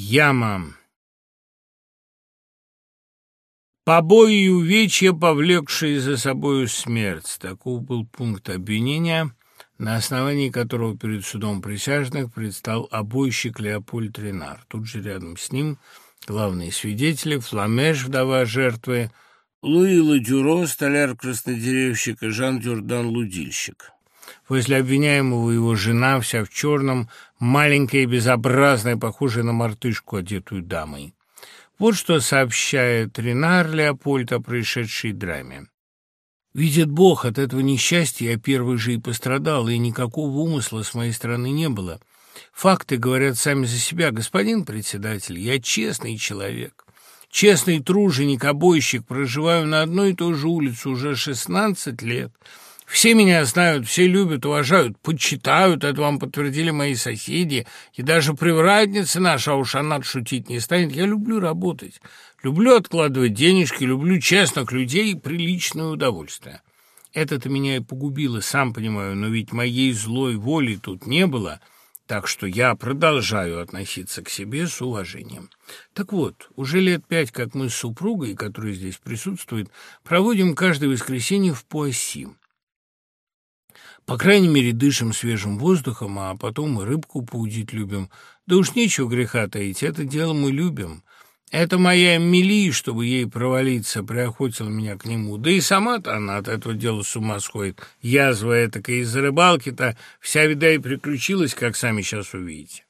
Яма. Побои и увечья, повлекшие за собою смерть. Таков был пункт обвинения, на основании которого перед судом присяжных предстал обойщик Леопольд Ренар. Тут же рядом с ним главные свидетели Фламеш, вдова жертвы, Луи Ладюро, столяр-краснодеревщик и Жан Дюрдан, лудильщик. Возле обвиняемого его жена, вся в черном, маленькая и безобразная, похожая на мартышку, одетую дамой. Вот что сообщает Ренар Леопольд о происшедшей драме. «Видит Бог, от этого несчастья я первый же и пострадал, и никакого умысла с моей стороны не было. Факты говорят сами за себя. Господин председатель, я честный человек». Честный труженик, обойщик, проживаю на одной и той же улице уже шестнадцать лет — все меня знают, все любят, уважают, почитают, это вам подтвердили мои соседи, и даже привратница наша, а уж она шутить не станет. Я люблю работать, люблю откладывать денежки, люблю честных людей и приличное удовольствие. Это-то меня и погубило, сам понимаю, но ведь моей злой воли тут не было, так что я продолжаю относиться к себе с уважением. Так вот, уже лет пять, как мы с супругой, которая здесь присутствует, проводим каждое воскресенье в Пуасси. По крайней мере, дышим свежим воздухом, а потом мы рыбку поудить любим. Да уж нечего греха таить, это дело мы любим. Это моя Мили, чтобы ей провалиться, приохотила меня к нему. Да и сама-то она от этого дела с ума сходит. Язва этакая из-за рыбалки-то вся, вида, и приключилась, как сами сейчас увидите.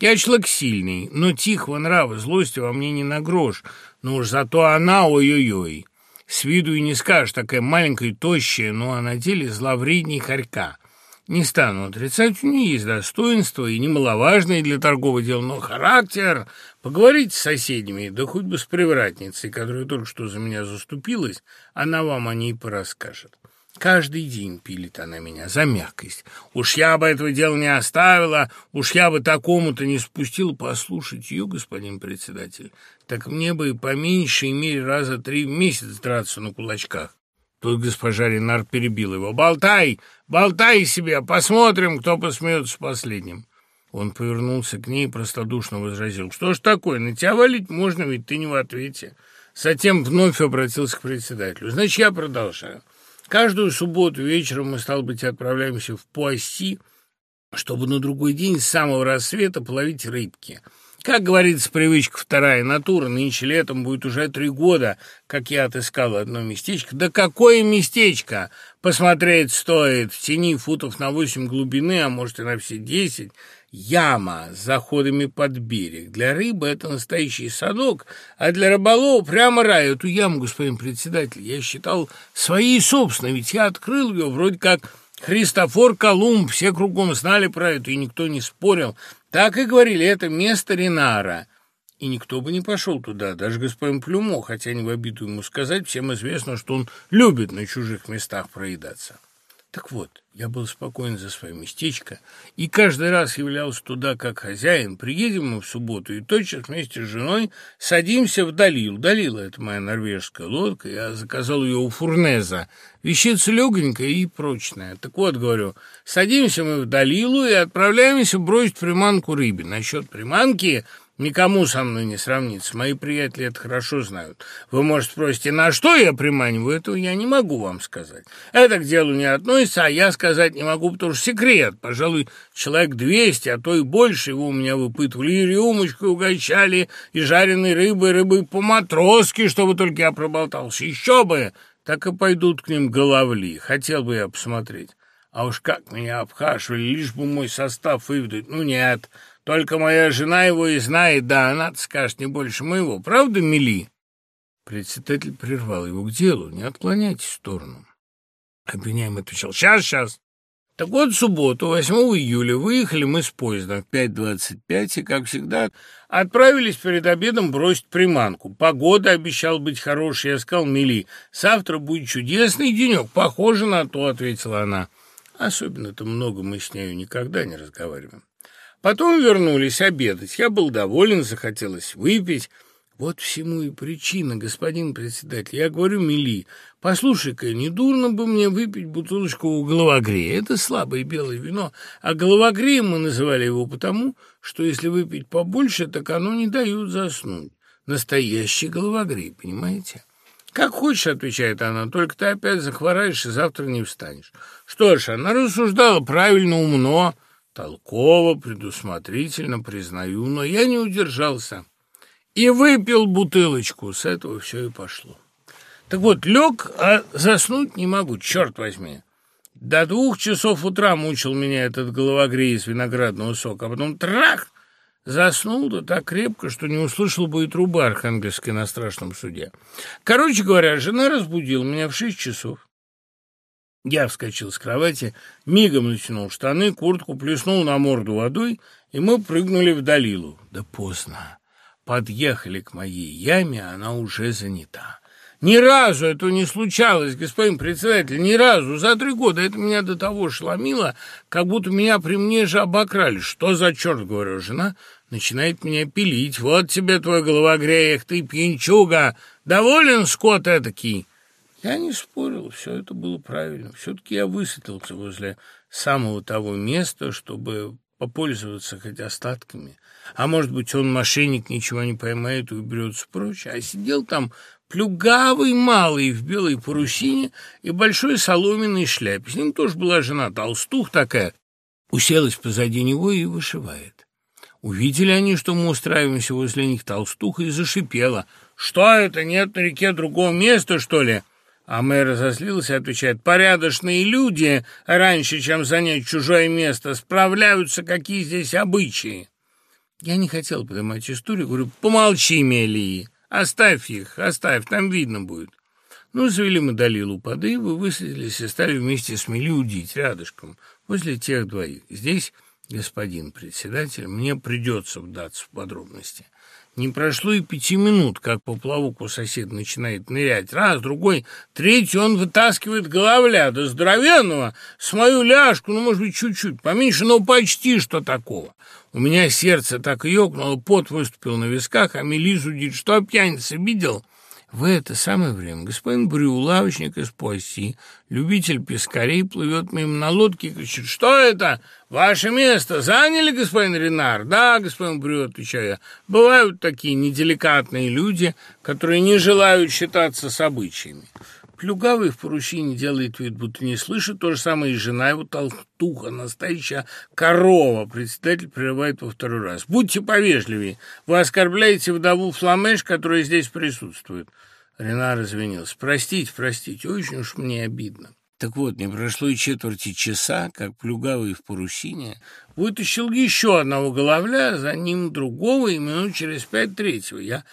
Я человек сильный, но тихого нрава, злости во мне не на грош. Но уж зато она ой-ой-ой. С виду и не скажешь, такая маленькая и тощая, но а на деле зловредней хорька. Не стану отрицать, у нее есть достоинство, и немаловажное для торгового дела, но характер... Поговорите с соседями, да хоть бы с привратницей, которая только что за меня заступилась, она вам о ней порасскажет. Каждый день пилит она меня за мягкость. Уж я бы этого дела не оставила, уж я бы такому-то не спустила. послушать ее, господин председатель, так мне бы по меньшей мере раза три в месяц драться на кулачках. Тут госпожа Ренар перебил его. «Болтай! Болтай себе! Посмотрим, кто посмеется последним!» Он повернулся к ней и простодушно возразил. «Что ж такое? На тебя валить можно, ведь ты не в ответе». Затем вновь обратился к председателю. «Значит, я продолжаю. Каждую субботу вечером мы, стал быть, отправляемся в Пуасси, чтобы на другой день с самого рассвета половить рыбки. Как говорится, привычка вторая натура, нынче летом будет уже три года, как я отыскал одно местечко. Да какое местечко! Посмотреть стоит в тени футов на восемь глубины, а может и на все десять. Яма с заходами под берег. Для рыбы это настоящий садок, а для рыболова прямо рай. Эту яму, господин председатель, я считал своей собственной, ведь я открыл ее вроде как Христофор Колумб. Все кругом знали про это, и никто не спорил. Так и говорили, это место Ренара. И никто бы не пошел туда, даже господин Плюмо, хотя не в обиду ему сказать, всем известно, что он любит на чужих местах проедаться. Так вот, я был спокоен за свое местечко и каждый раз являлся туда как хозяин. Приедем мы в субботу и тотчас вместе с женой садимся в Далил. Далила — это моя норвежская лодка, я заказал ее у Фурнеза. Вещица легонькая и прочная. Так вот, говорю, садимся мы в Далилу и отправляемся бросить приманку рыбе. Насчет приманки Никому со мной не сравнится. Мои приятели это хорошо знают. Вы, может, спросите, на что я приманиваю? Этого я не могу вам сказать. Это к делу не относится, а я сказать не могу, потому что секрет. Пожалуй, человек двести, а то и больше его у меня выпытывали. И рюмочкой угощали, и жареной рыбой, рыбой по-матросски, чтобы только я проболтался. Еще бы! Так и пойдут к ним головли. Хотел бы я посмотреть. А уж как меня обхаживали, лишь бы мой состав выведать. Ну, нет, только моя жена его и знает, да, она скажет не больше моего. Правда, Мили?» Председатель прервал его к делу. «Не отклоняйтесь в сторону». Обвиняемый отвечал. «Сейчас, сейчас». Так вот, в субботу, 8 июля, выехали мы с поездом в 5.25 и, как всегда, отправились перед обедом бросить приманку. Погода обещала быть хорошей, я сказал Мили. «Завтра будет чудесный денек, похоже на то», — ответила она. Особенно-то много мы с нею никогда не разговариваем. Потом вернулись обедать. Я был доволен, захотелось выпить. Вот всему и причина, господин председатель. Я говорю Мили, послушай-ка, не дурно бы мне выпить бутылочку головогрея. Это слабое белое вино, а головогреем мы называли его потому, что если выпить побольше, так оно не дает заснуть. Настоящий головогрей, понимаете? «Как хочешь», — отвечает она, — «только ты опять захвораешь и завтра не встанешь». Что ж, она рассуждала правильно, умно, толково, предусмотрительно, признаю, но я не удержался и выпил бутылочку. С этого все и пошло. Так вот, лег, а заснуть не могу, черт возьми. До двух часов утра мучил меня этот головогрей из виноградного сока, а потом трах! Заснул да так крепко, что не услышал бы и труба архангельской на страшном суде. Короче говоря, жена разбудила меня в шесть часов. Я вскочил с кровати, мигом натянул штаны, куртку, плеснул на морду водой, и мы прыгнули в Далилу. Да поздно. Подъехали к моей яме, она уже занята. Ни разу этого не случалось, господин председатель, ни разу. За три года это меня до того шломило, как будто меня при мне же обокрали. Что за черт, говорю, жена начинает меня пилить. Вот тебе твой головогрех, ты пьянчуга. Доволен скот этакий? Я не спорил, все это было правильно. Все-таки я высадился возле самого того места, чтобы попользоваться хоть остатками. А может быть, он, мошенник, ничего не поймает и уберется прочь. А сидел там плюгавый малый в белой парусине и большой соломенной шляпе. С ним тоже была жена, толстух такая. Уселась позади него и вышивает. Увидели они, что мы устраиваемся возле них толстуха, и зашипела. «Что это, нет на реке другого места, что ли?» А мэр разозлился и отвечает, порядочные люди, раньше, чем занять чужое место, справляются, какие здесь обычаи. Я не хотел поднимать историю, говорю, помолчи, Мелии, оставь их, оставь, там видно будет. Ну, завели мы Далилу поды, вы высадились и стали вместе с Мели удить рядышком, возле тех двоих. Здесь, господин председатель, мне придется вдаться в подробности. Не прошло и пяти минут, как поплавок у соседа начинает нырять. Раз, другой, третий он вытаскивает головля, да здоровенного, с мою ляжку, ну, может быть, чуть-чуть, поменьше, но почти что такого. У меня сердце так ёкнуло, пот выступил на висках, а Мелизу дит, что пьяница видел? В это самое время господин Брю, лавочник из Пуасси, любитель пескарей, плывет мимо на лодке и кричит, «Что это? Ваше место заняли, господин Ренар?» «Да, господин Брю», — отвечаю я. «Бывают такие неделикатные люди, которые не желают считаться с обычаями». Плюгавый в парусине делает вид, будто не слышит. То же самое и жена его толстуха, настоящая корова. Председатель прерывает во второй раз. Будьте повежливее. Вы оскорбляете вдову Фламеш, которая здесь присутствует. Ренар извинился. Простите, простите, очень уж мне обидно. Так вот, не прошло и четверти часа, как плюгавый в парусине вытащил еще одного головля, за ним другого, и минут через пять третьего. Я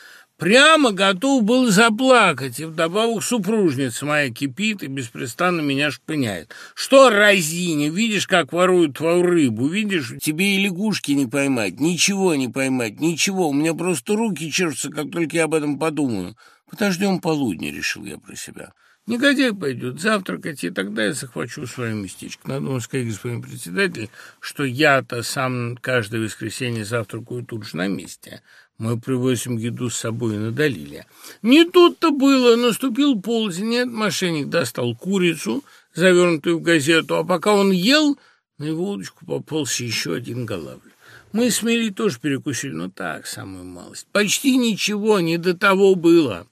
Прямо готов был заплакать, и вдобавок супружница моя кипит и беспрестанно меня шпыняет. Что, разиня, видишь, как воруют твою рыбу, видишь, тебе и лягушки не поймать, ничего не поймать, ничего, у меня просто руки чешутся, как только я об этом подумаю. Подождем полудня, решил я про себя. Негодяй пойдет завтракать, и тогда я захвачу свое местечко. Надо вам сказать, господин председатель, что я-то сам каждое воскресенье завтракаю тут же на месте. Мы привозим еду с собой на Далиле. Не тут-то было. Наступил полдень, нет, мошенник достал курицу, завернутую в газету, а пока он ел, на его удочку поползся еще один голавль. Мы с Мели тоже перекусили, но так, самую малость. Почти ничего, не до того было.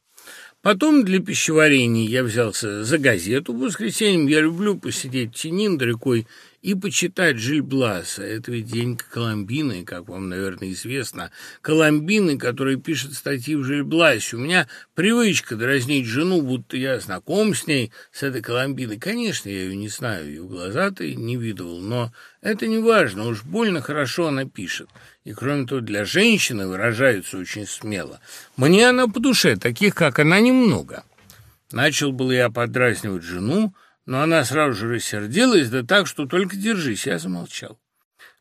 Потом для пищеварения я взялся за газету. В воскресенье я люблю посидеть в тени над рекой и почитать Жильбласа. Это ведь Денька Коломбины, как вам, наверное, известно. Коломбины, который пишет статьи в Жильбласе. У меня привычка дразнить жену, будто я знаком с ней, с этой Коломбиной. Конечно, я ее не знаю, ее глаза-то не видывал, но это не важно, уж больно хорошо она пишет. И, кроме того, для женщины выражается очень смело. Мне она по душе, таких, как она, немного. Начал был я подразнивать жену, но она сразу же рассердилась, да так, что только держись, я замолчал.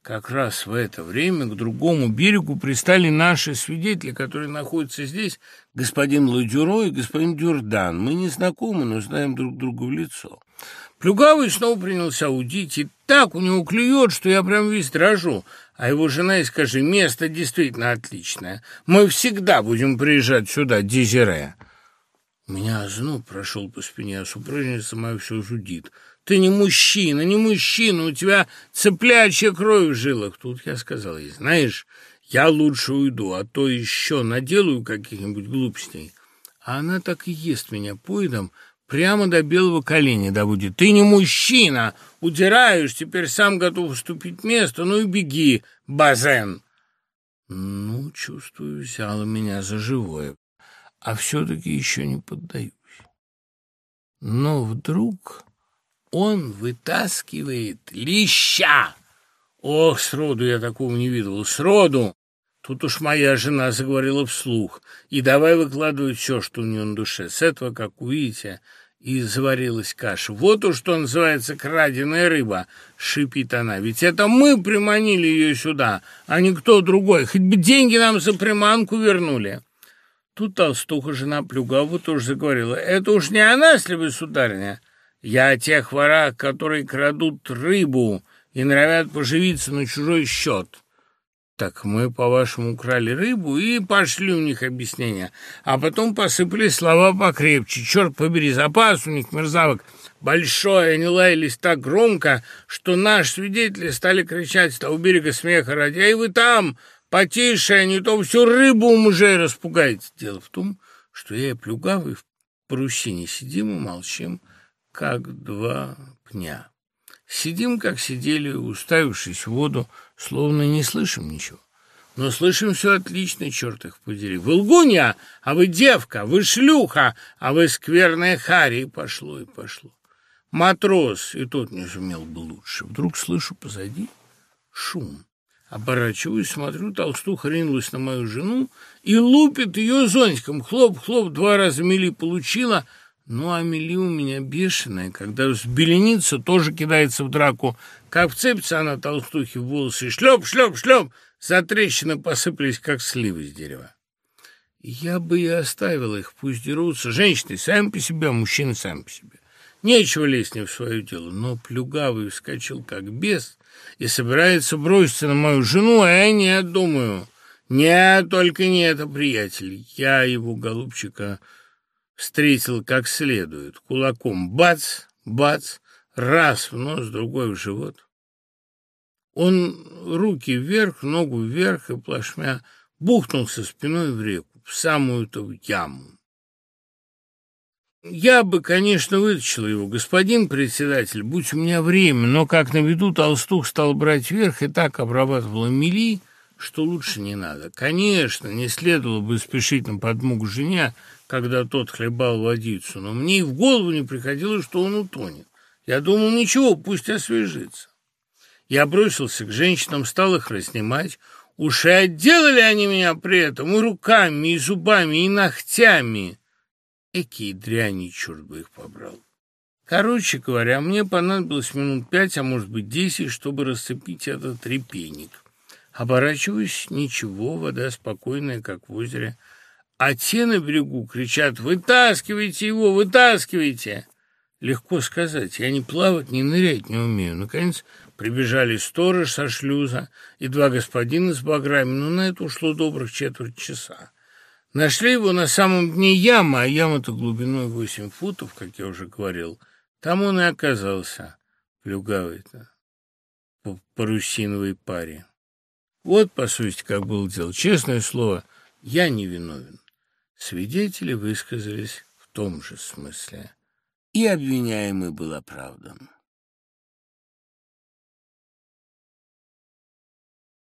Как раз в это время к другому берегу пристали наши свидетели, которые находятся здесь, господин Ладюро и господин Дюрдан. Мы не знакомы, но знаем друг друга в лицо. Плюгавый снова принялся удить, и так у него клюет, что я прям весь дрожу. А его жена и скажи, место действительно отличное. Мы всегда будем приезжать сюда, дезире. Меня озноб прошел по спине, а супружница моя все жудит. Ты не мужчина, не мужчина, у тебя цыплячья кровь в жилах. Тут я сказал ей, знаешь, я лучше уйду, а то еще наделаю каких-нибудь глупостей. А она так и ест меня поедом, прямо до белого коленя доводит. Ты не мужчина, удираешь, теперь сам готов уступить место, ну и беги, базен. Ну, чувствую, взяла меня за живое, а все-таки еще не поддаюсь. Но вдруг он вытаскивает леща. Ох, сроду я такого не видел, сроду! Тут уж моя жена заговорила вслух, и давай выкладывать все, что у нее на душе. С этого, как увидите, и заварилась каша. Вот уж что называется краденая рыба, шипит она. Ведь это мы приманили ее сюда, а не кто другой. Хоть бы деньги нам за приманку вернули. Тут толстуха, жена Плюгаву, тоже заговорила. Это уж не она, если вы, сударыня. Я о тех ворах, которые крадут рыбу и норовят поживиться на чужой счет. Так мы, по-вашему, украли рыбу и пошли у них объяснения. А потом посыпали слова покрепче. Черт побери, запас у них, мерзавок, большой. Они лаялись так громко, что наши свидетели стали кричать с того берега смеха ради. «Эй, вы там! Потише, а не то всю рыбу у мужей распугаете!» Дело в том, что я и Плюгавый в парусине сидим и молчим, как два пня. Сидим, как сидели, уставившись в воду, словно не слышим ничего. Но слышим все отлично, черт их подери. Вы лгунья, а вы девка, вы шлюха, а вы скверная хари. И пошло, и пошло. Матрос, и тот не сумел бы лучше. Вдруг слышу позади шум. Оборачиваюсь, смотрю, толстуха ринулась на мою жену и лупит ее зонтиком. Хлоп-хлоп, два раза мели получила — ну, а Мели у меня бешеная, когда взбеленится, тоже кидается в драку. Как вцепится она толстухи в волосы, шлеп, шлеп, шлеп, за трещины посыпались, как сливы с дерева. Я бы и оставил их, пусть дерутся. Женщины сами по себе, а мужчины сами по себе. Нечего лезть не в свое дело. Но плюгавый вскочил, как бес, и собирается броситься на мою жену, а я не думаю. Нет, только не это, приятель. Я его, голубчика, встретил как следует. Кулаком бац, бац, раз в нос, другой в живот. Он руки вверх, ногу вверх и плашмя бухнулся спиной в реку, в самую-то яму. Я бы, конечно, вытащил его, господин председатель, будь у меня время, но как на виду толстух стал брать вверх и так обрабатывала мели, что лучше не надо. Конечно, не следовало бы спешить на подмогу жене, когда тот хлебал водицу, но мне и в голову не приходило, что он утонет. Я думал, ничего, пусть освежится. Я бросился к женщинам, стал их разнимать. Уж и отделали они меня при этом и руками, и зубами, и ногтями. Экие дряни, черт бы их побрал. Короче говоря, мне понадобилось минут пять, а может быть десять, чтобы расцепить этот репейник. Оборачиваюсь, ничего, вода спокойная, как в озере. А те на берегу кричат «Вытаскивайте его, вытаскивайте!» Легко сказать, я ни плавать, ни нырять не умею. Наконец прибежали сторож со шлюза и два господина с баграми, но на это ушло добрых четверть часа. Нашли его на самом дне ямы, а яма-то глубиной восемь футов, как я уже говорил. Там он и оказался, плюгавый-то, по парусиновой паре. Вот, по сути, как было дело. Честное слово, я не виновен. Свидетели высказались в том же смысле, и обвиняемый был оправдан.